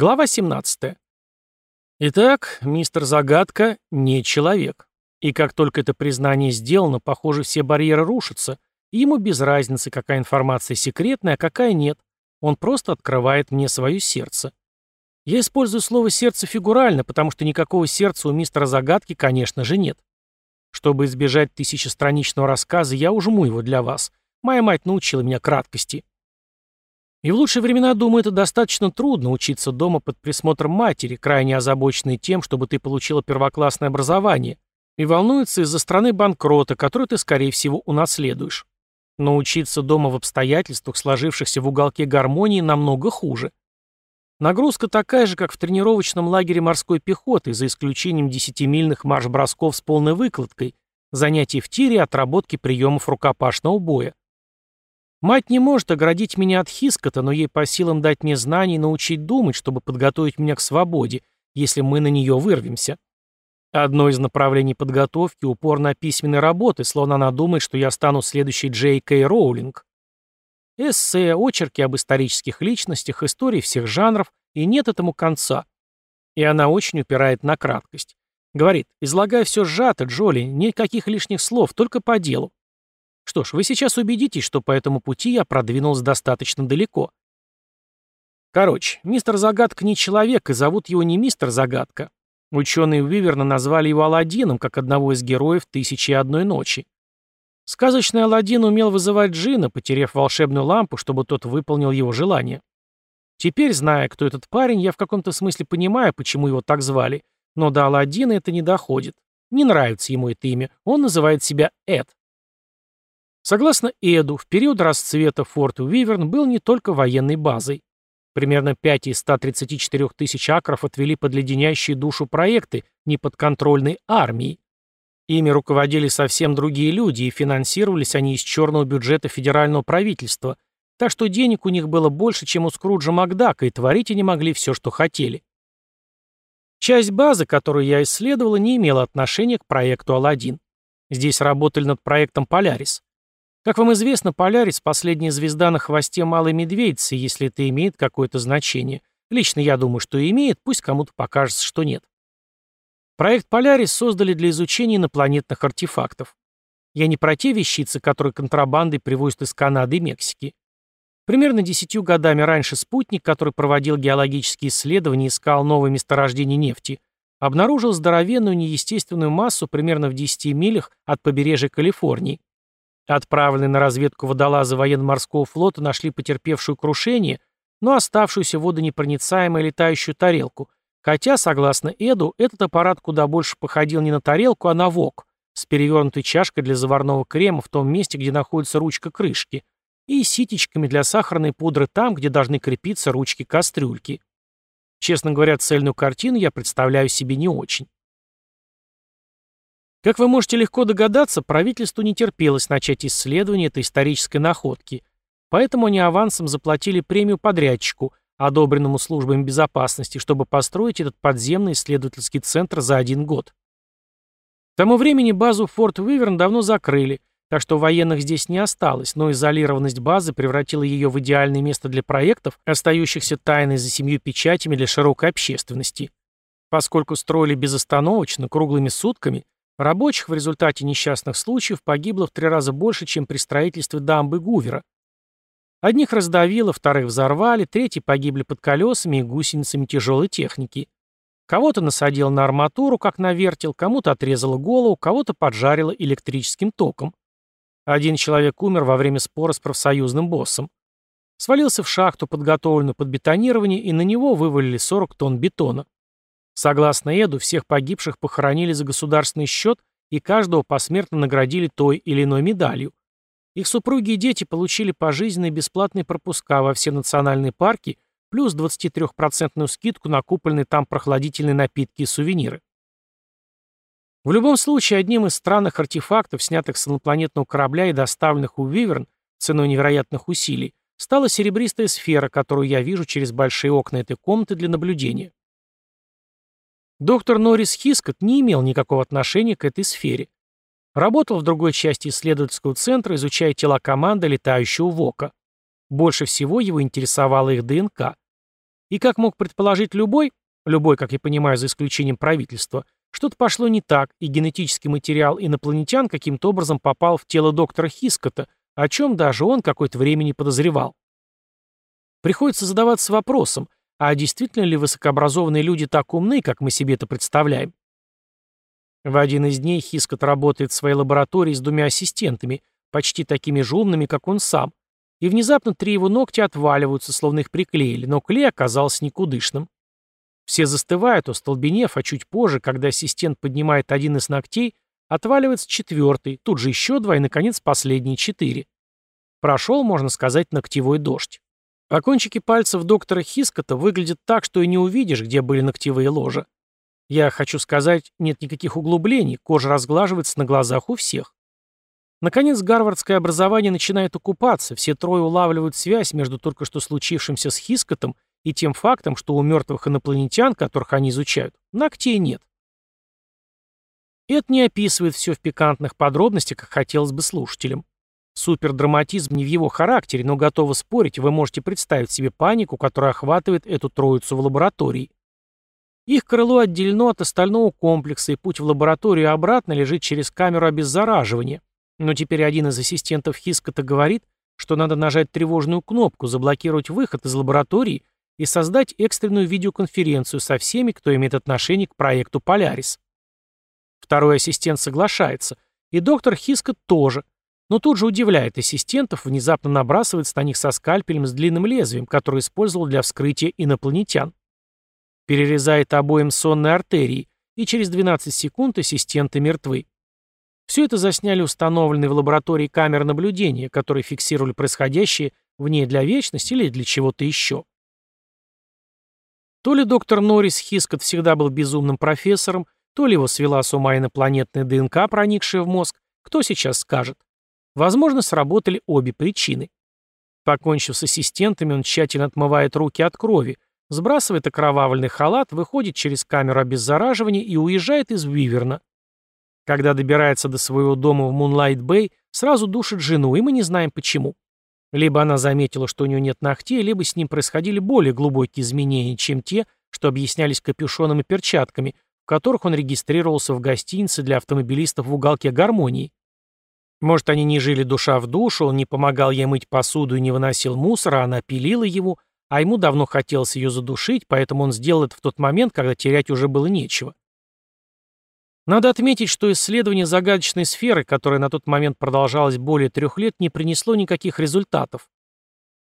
Глава 17. Итак, мистер Загадка не человек. И как только это признание сделано, похоже, все барьеры рушатся, и ему без разницы, какая информация секретная, а какая нет. Он просто открывает мне свое сердце. Я использую слово «сердце» фигурально, потому что никакого сердца у мистера Загадки, конечно же, нет. Чтобы избежать тысячестраничного рассказа, я ужму его для вас. Моя мать научила меня краткости. И в лучшие времена, думаю, это достаточно трудно учиться дома под присмотром матери, крайне озабоченной тем, чтобы ты получила первоклассное образование, и волнуется из-за страны банкрота, которую ты, скорее всего, унаследуешь. Но учиться дома в обстоятельствах, сложившихся в уголке гармонии, намного хуже. Нагрузка такая же, как в тренировочном лагере морской пехоты, за исключением десятимильных марш-бросков с полной выкладкой, занятий в тире и отработки приемов рукопашного боя. Мать не может оградить меня от хискота, но ей по силам дать мне знаний и научить думать, чтобы подготовить меня к свободе, если мы на нее вырвемся. Одно из направлений подготовки – упор на письменной работы, словно она думает, что я стану следующей Джей Кей Роулинг. Эссе, очерки об исторических личностях, истории всех жанров, и нет этому конца. И она очень упирает на краткость. Говорит, излагай все сжато, Джоли, никаких лишних слов, только по делу. Что ж, вы сейчас убедитесь, что по этому пути я продвинулся достаточно далеко. Короче, мистер Загадка не человек, и зовут его не мистер Загадка. Ученые Уиверна назвали его Аладдином, как одного из героев «Тысячи и одной ночи». Сказочный Аладдин умел вызывать джина, потеряв волшебную лампу, чтобы тот выполнил его желание. Теперь, зная, кто этот парень, я в каком-то смысле понимаю, почему его так звали, но до Аладдина это не доходит. Не нравится ему это имя, он называет себя Эд. Согласно Эду, в период расцвета Форт Уиверн был не только военной базой. Примерно 5 из 134 тысяч акров отвели под леденящие душу проекты неподконтрольной армии. Ими руководили совсем другие люди, и финансировались они из черного бюджета федерального правительства, так что денег у них было больше, чем у Скруджа Макдака, и творить они могли все, что хотели. Часть базы, которую я исследовала, не имела отношения к проекту «Аладдин». Здесь работали над проектом «Полярис». Как вам известно, Полярис — последняя звезда на хвосте Малой Медведицы, если это имеет какое-то значение. Лично я думаю, что имеет, пусть кому-то покажется, что нет. Проект Полярис создали для изучения инопланетных артефактов. Я не про те вещицы, которые контрабандой привозят из Канады и Мексики. Примерно десятью годами раньше спутник, который проводил геологические исследования и искал новые месторождения нефти, обнаружил здоровенную неестественную массу примерно в 10 милях от побережья Калифорнии. Отправленные на разведку водолазы военно-морского флота нашли потерпевшую крушение, но оставшуюся водонепроницаемой летающую тарелку, хотя, согласно Эду, этот аппарат куда больше походил не на тарелку, а на вок, с перевернутой чашкой для заварного крема в том месте, где находится ручка крышки, и ситечками для сахарной пудры там, где должны крепиться ручки кастрюльки. Честно говоря, цельную картину я представляю себе не очень. Как вы можете легко догадаться, правительству не терпелось начать исследование этой исторической находки, поэтому они авансом заплатили премию подрядчику, одобренному службами безопасности, чтобы построить этот подземный исследовательский центр за один год. К тому времени базу Форт Уиверн давно закрыли, так что военных здесь не осталось, но изолированность базы превратила ее в идеальное место для проектов, остающихся тайной за семью печатями для широкой общественности. Поскольку строили безостановочно, круглыми сутками, Рабочих в результате несчастных случаев погибло в три раза больше, чем при строительстве дамбы Гувера. Одних раздавило, вторых взорвали, третьи погибли под колесами и гусеницами тяжелой техники. Кого-то насадило на арматуру, как на вертел, кому-то отрезало голову, кого-то поджарило электрическим током. Один человек умер во время спора с профсоюзным боссом. Свалился в шахту, подготовленную под бетонирование, и на него вывалили 40 тонн бетона. Согласно Эду, всех погибших похоронили за государственный счет и каждого посмертно наградили той или иной медалью. Их супруги и дети получили пожизненные бесплатные пропуска во все национальные парки плюс 23% скидку на купленные там прохладительные напитки и сувениры. В любом случае, одним из странных артефактов, снятых с инопланетного корабля и доставленных у Виверн ценой невероятных усилий, стала серебристая сфера, которую я вижу через большие окна этой комнаты для наблюдения. Доктор Норрис Хискот не имел никакого отношения к этой сфере. Работал в другой части исследовательского центра, изучая тела команды летающего ВОКа. Больше всего его интересовала их ДНК. И как мог предположить любой, любой, как я понимаю, за исключением правительства, что-то пошло не так, и генетический материал инопланетян каким-то образом попал в тело доктора Хискота, о чем даже он какое-то время не подозревал. Приходится задаваться вопросом, а действительно ли высокообразованные люди так умны, как мы себе это представляем? В один из дней Хискот работает в своей лаборатории с двумя ассистентами, почти такими же умными, как он сам, и внезапно три его ногтя отваливаются, словно их приклеили, но клей оказался никудышным. Все застывают, остолбенев, а чуть позже, когда ассистент поднимает один из ногтей, отваливается четвертый, тут же еще два и, наконец, последние четыре. Прошел, можно сказать, ногтевой дождь. А кончики пальцев доктора Хискота выглядят так, что и не увидишь, где были ногтевые ложа. Я хочу сказать, нет никаких углублений, кожа разглаживается на глазах у всех. Наконец, гарвардское образование начинает окупаться, все трое улавливают связь между только что случившимся с Хискотом и тем фактом, что у мертвых инопланетян, которых они изучают, ногтей нет. Это не описывает все в пикантных подробностях, как хотелось бы слушателям. Супердраматизм не в его характере, но готово спорить, вы можете представить себе панику, которая охватывает эту троицу в лаборатории. Их крыло отделено от остального комплекса, и путь в лабораторию обратно лежит через камеру обеззараживания. Но теперь один из ассистентов Хискота говорит, что надо нажать тревожную кнопку, заблокировать выход из лаборатории и создать экстренную видеоконференцию со всеми, кто имеет отношение к проекту «Полярис». Второй ассистент соглашается, и доктор Хискот тоже, но тут же удивляет ассистентов, внезапно набрасывается на них со скальпелем с длинным лезвием, который использовал для вскрытия инопланетян перерезает обоим сонные артерии, и через 12 секунд ассистенты мертвы. Все это засняли установленные в лаборатории камеры наблюдения, которые фиксировали происходящее в ней для вечности или для чего-то еще. То ли доктор Норрис Хискот всегда был безумным профессором, то ли его свела с ума инопланетная ДНК, проникшая в мозг, кто сейчас скажет. Возможно, сработали обе причины. Покончив с ассистентами, он тщательно отмывает руки от крови, Сбрасывает окровавленный халат, выходит через камеру обеззараживания и уезжает из Виверна. Когда добирается до своего дома в Мунлайт-Бэй, сразу душит жену, и мы не знаем почему. Либо она заметила, что у нее нет ногтей, либо с ним происходили более глубокие изменения, чем те, что объяснялись капюшоном и перчатками, в которых он регистрировался в гостинице для автомобилистов в уголке гармонии. Может, они не жили душа в душу, он не помогал ей мыть посуду и не выносил мусора, она пилила его, а ему давно хотелось ее задушить, поэтому он сделал это в тот момент, когда терять уже было нечего. Надо отметить, что исследование загадочной сферы, которое на тот момент продолжалось более трех лет, не принесло никаких результатов.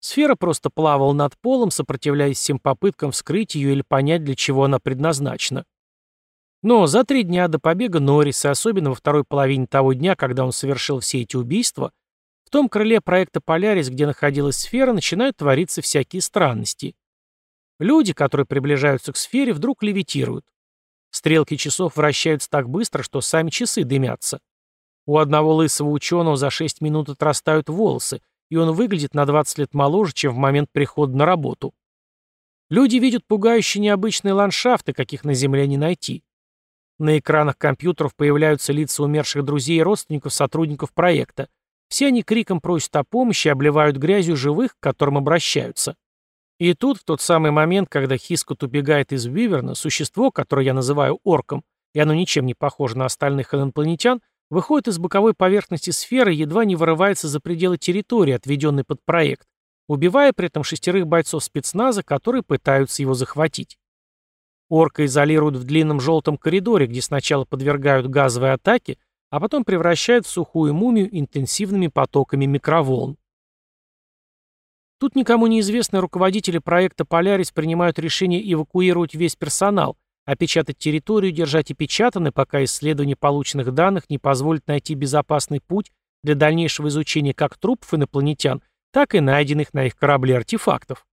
Сфера просто плавала над полом, сопротивляясь всем попыткам вскрыть ее или понять, для чего она предназначена. Но за три дня до побега Норриса, особенно во второй половине того дня, когда он совершил все эти убийства, в том крыле проекта «Полярис», где находилась сфера, начинают твориться всякие странности. Люди, которые приближаются к сфере, вдруг левитируют. Стрелки часов вращаются так быстро, что сами часы дымятся. У одного лысого ученого за 6 минут отрастают волосы, и он выглядит на 20 лет моложе, чем в момент прихода на работу. Люди видят пугающие необычные ландшафты, каких на Земле не найти. На экранах компьютеров появляются лица умерших друзей и родственников сотрудников проекта, все они криком просят о помощи и обливают грязью живых, к которым обращаются. И тут, в тот самый момент, когда Хискот убегает из Виверна, существо, которое я называю орком, и оно ничем не похоже на остальных инопланетян, выходит из боковой поверхности сферы и едва не вырывается за пределы территории, отведенной под проект, убивая при этом шестерых бойцов спецназа, которые пытаются его захватить. Орка изолируют в длинном желтом коридоре, где сначала подвергают газовой атаке, а потом превращают в сухую мумию интенсивными потоками микроволн. Тут никому неизвестные руководители проекта «Полярис» принимают решение эвакуировать весь персонал, опечатать территорию, держать опечатанной, пока исследование полученных данных не позволит найти безопасный путь для дальнейшего изучения как трупов инопланетян, так и найденных на их корабле артефактов.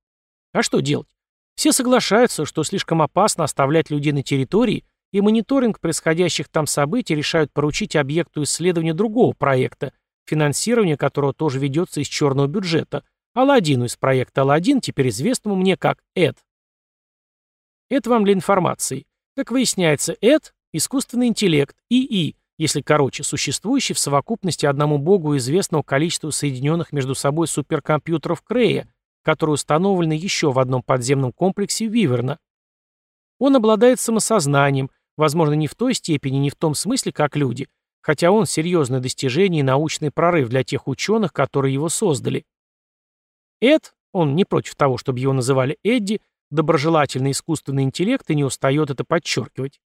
А что делать? Все соглашаются, что слишком опасно оставлять людей на территории, и мониторинг происходящих там событий решают поручить объекту исследования другого проекта, финансирование которого тоже ведется из черного бюджета, Аладдину из проекта Аладдин, теперь известному мне как ЭД. Это вам для информации. Как выясняется, ЭД – искусственный интеллект, ИИ, если короче, существующий в совокупности одному богу известного количества соединенных между собой суперкомпьютеров Крея, которые установлены еще в одном подземном комплексе Виверна. Он обладает самосознанием, возможно, не в той степени, не в том смысле, как люди, хотя он серьезное достижение и научный прорыв для тех ученых, которые его создали. Эд, он не против того, чтобы его называли Эдди, доброжелательный искусственный интеллект и не устает это подчеркивать.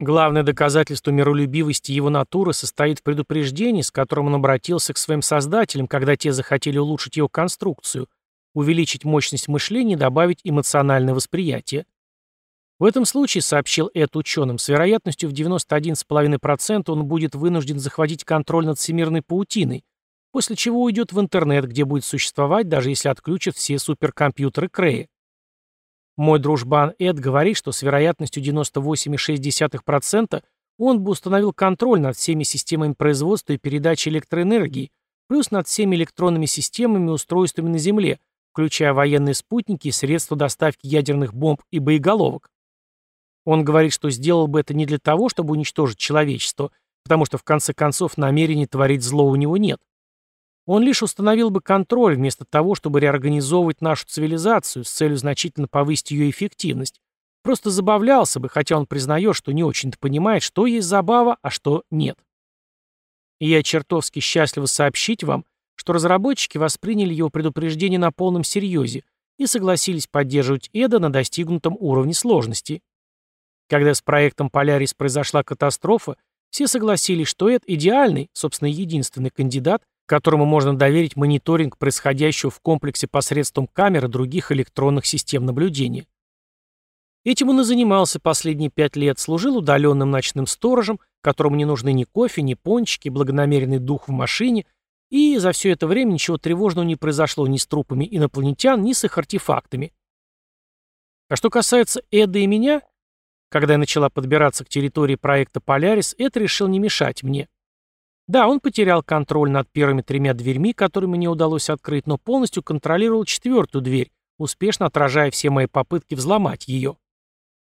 Главное доказательство миролюбивости его натуры состоит в предупреждении, с которым он обратился к своим создателям, когда те захотели улучшить его конструкцию, увеличить мощность мышления и добавить эмоциональное восприятие. В этом случае, сообщил Эд ученым, с вероятностью в 91,5% он будет вынужден захватить контроль над всемирной паутиной, после чего уйдет в интернет, где будет существовать, даже если отключат все суперкомпьютеры Крея. Мой дружбан Эд говорит, что с вероятностью 98,6% он бы установил контроль над всеми системами производства и передачи электроэнергии, плюс над всеми электронными системами и устройствами на Земле, включая военные спутники и средства доставки ядерных бомб и боеголовок. Он говорит, что сделал бы это не для того, чтобы уничтожить человечество, потому что в конце концов намерений творить зло у него нет. Он лишь установил бы контроль вместо того, чтобы реорганизовывать нашу цивилизацию с целью значительно повысить ее эффективность. Просто забавлялся бы, хотя он признает, что не очень-то понимает, что есть забава, а что нет. И я чертовски счастлив сообщить вам, что разработчики восприняли его предупреждение на полном серьезе и согласились поддерживать Эда на достигнутом уровне сложности. Когда с проектом «Полярис» произошла катастрофа, все согласились, что Эд идеальный, собственно, единственный кандидат, которому можно доверить мониторинг происходящего в комплексе посредством камер и других электронных систем наблюдения. Этим он и занимался последние пять лет, служил удаленным ночным сторожем, которому не нужны ни кофе, ни пончики, благонамеренный дух в машине, и за все это время ничего тревожного не произошло ни с трупами инопланетян, ни с их артефактами. А что касается Эда и меня, когда я начала подбираться к территории проекта «Полярис», Эд решил не мешать мне. Да, он потерял контроль над первыми тремя дверьми, которые мне удалось открыть, но полностью контролировал четвертую дверь, успешно отражая все мои попытки взломать ее.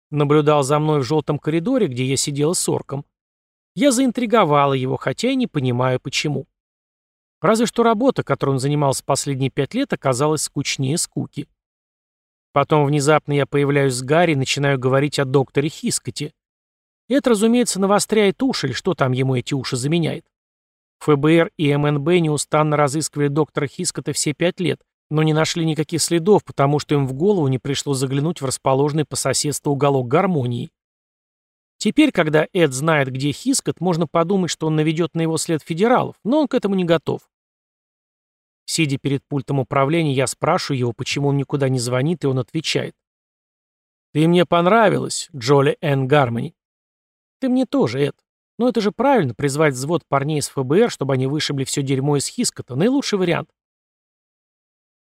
Наблюдал за мной в желтом коридоре, где я сидела с орком. Я заинтриговала его, хотя и не понимаю, почему. Разве что работа, которой он занимался последние пять лет, оказалась скучнее скуки. Потом внезапно я появляюсь с Гарри и начинаю говорить о докторе Хискоте. Это, разумеется, навостряет уши, или что там ему эти уши заменяет. ФБР и МНБ неустанно разыскивали доктора Хискота все пять лет, но не нашли никаких следов, потому что им в голову не пришло заглянуть в расположенный по соседству уголок гармонии. Теперь, когда Эд знает, где Хискот, можно подумать, что он наведет на его след федералов, но он к этому не готов. Сидя перед пультом управления, я спрашиваю его, почему он никуда не звонит, и он отвечает. «Ты мне понравилась, Джоли Энн Гармони». «Ты мне тоже, Эд. Но это же правильно, призвать взвод парней из ФБР, чтобы они вышибли все дерьмо из Хискота. Наилучший вариант».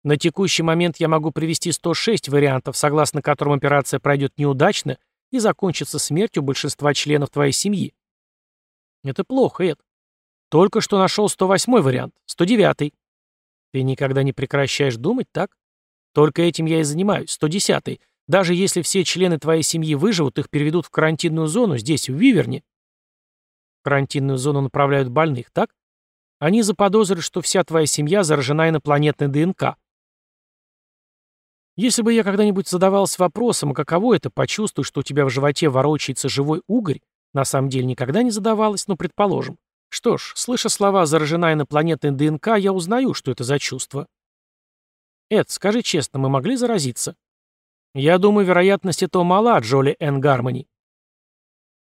На текущий момент я могу привести 106 вариантов, согласно которым операция пройдет неудачно и закончится смертью большинства членов твоей семьи. Это плохо, Эд. Только что нашел 108 вариант, 109. Ты никогда не прекращаешь думать, так? Только этим я и занимаюсь. 110-й. Даже если все члены твоей семьи выживут, их переведут в карантинную зону здесь, в Виверне. В карантинную зону направляют больных, так? Они заподозрят, что вся твоя семья заражена инопланетной ДНК. Если бы я когда-нибудь задавался вопросом, каково это почувствовать, что у тебя в животе ворочается живой угорь, на самом деле никогда не задавалась, но предположим. Что ж, слыша слова «заражена инопланетной ДНК», я узнаю, что это за чувство. Эд, скажи честно, мы могли заразиться? Я думаю, вероятность этого мала, Джоли Н. Гармони.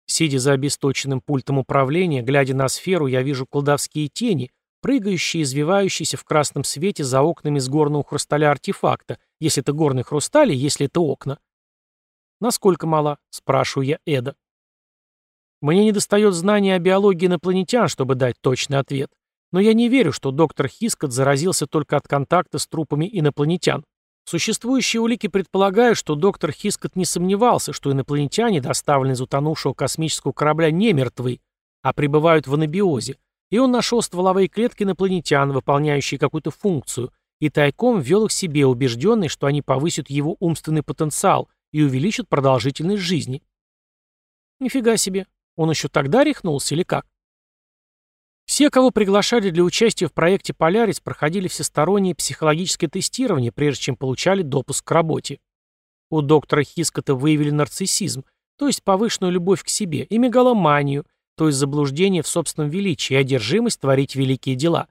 Сидя за обесточенным пультом управления, глядя на сферу, я вижу колдовские тени, прыгающие и извивающиеся в красном свете за окнами с горного хрусталя артефакта, если это горный хрусталь, если это окна. «Насколько мала?» — спрашиваю я Эда. Мне недостает знания о биологии инопланетян, чтобы дать точный ответ. Но я не верю, что доктор Хискот заразился только от контакта с трупами инопланетян. Существующие улики предполагают, что доктор Хискот не сомневался, что инопланетяне, доставленные из утонувшего космического корабля, не мертвы, а пребывают в анабиозе, и он нашел стволовые клетки инопланетян, выполняющие какую-то функцию, и тайком ввел их себе, убежденный, что они повысят его умственный потенциал и увеличат продолжительность жизни. Нифига себе, он еще тогда рехнулся или как? Все, кого приглашали для участия в проекте «Полярис», проходили всестороннее психологическое тестирование, прежде чем получали допуск к работе. У доктора Хискота выявили нарциссизм, то есть повышенную любовь к себе, и мегаломанию, то есть заблуждение в собственном величии и одержимость творить великие дела.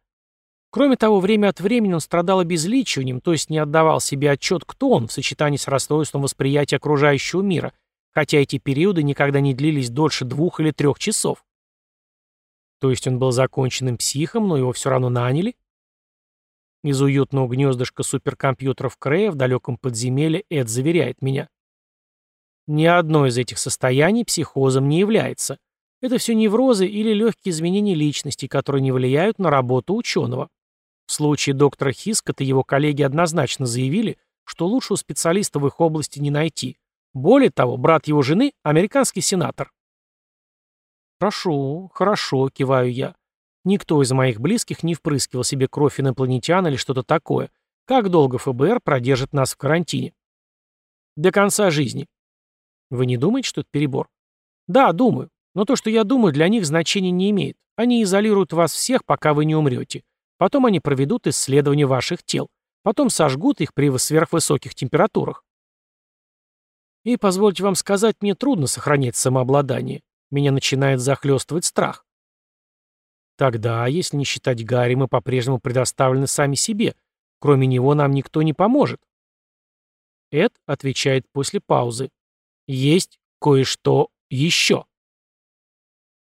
Кроме того, время от времени он страдал обезличиванием, то есть не отдавал себе отчет, кто он, в сочетании с расстройством восприятия окружающего мира, хотя эти периоды никогда не длились дольше двух или трех часов. То есть он был законченным психом, но его все равно наняли? Из уютного гнездышка суперкомпьютеров Крея в далеком подземелье Эд заверяет меня. Ни одно из этих состояний психозом не является. Это все неврозы или легкие изменения личности, которые не влияют на работу ученого. В случае доктора Хискота его коллеги однозначно заявили, что лучшего специалиста в их области не найти. Более того, брат его жены – американский сенатор. «Прошу, хорошо», — киваю я. Никто из моих близких не впрыскивал себе кровь инопланетян или что-то такое. Как долго ФБР продержит нас в карантине? До конца жизни. Вы не думаете, что это перебор? Да, думаю. Но то, что я думаю, для них значения не имеет. Они изолируют вас всех, пока вы не умрете. Потом они проведут исследование ваших тел. Потом сожгут их при сверхвысоких температурах. И, позвольте вам сказать, мне трудно сохранять самообладание. Меня начинает захлестывать страх. Тогда, если не считать Гарри, мы по-прежнему предоставлены сами себе. Кроме него нам никто не поможет. Эд отвечает после паузы. Есть кое-что еще.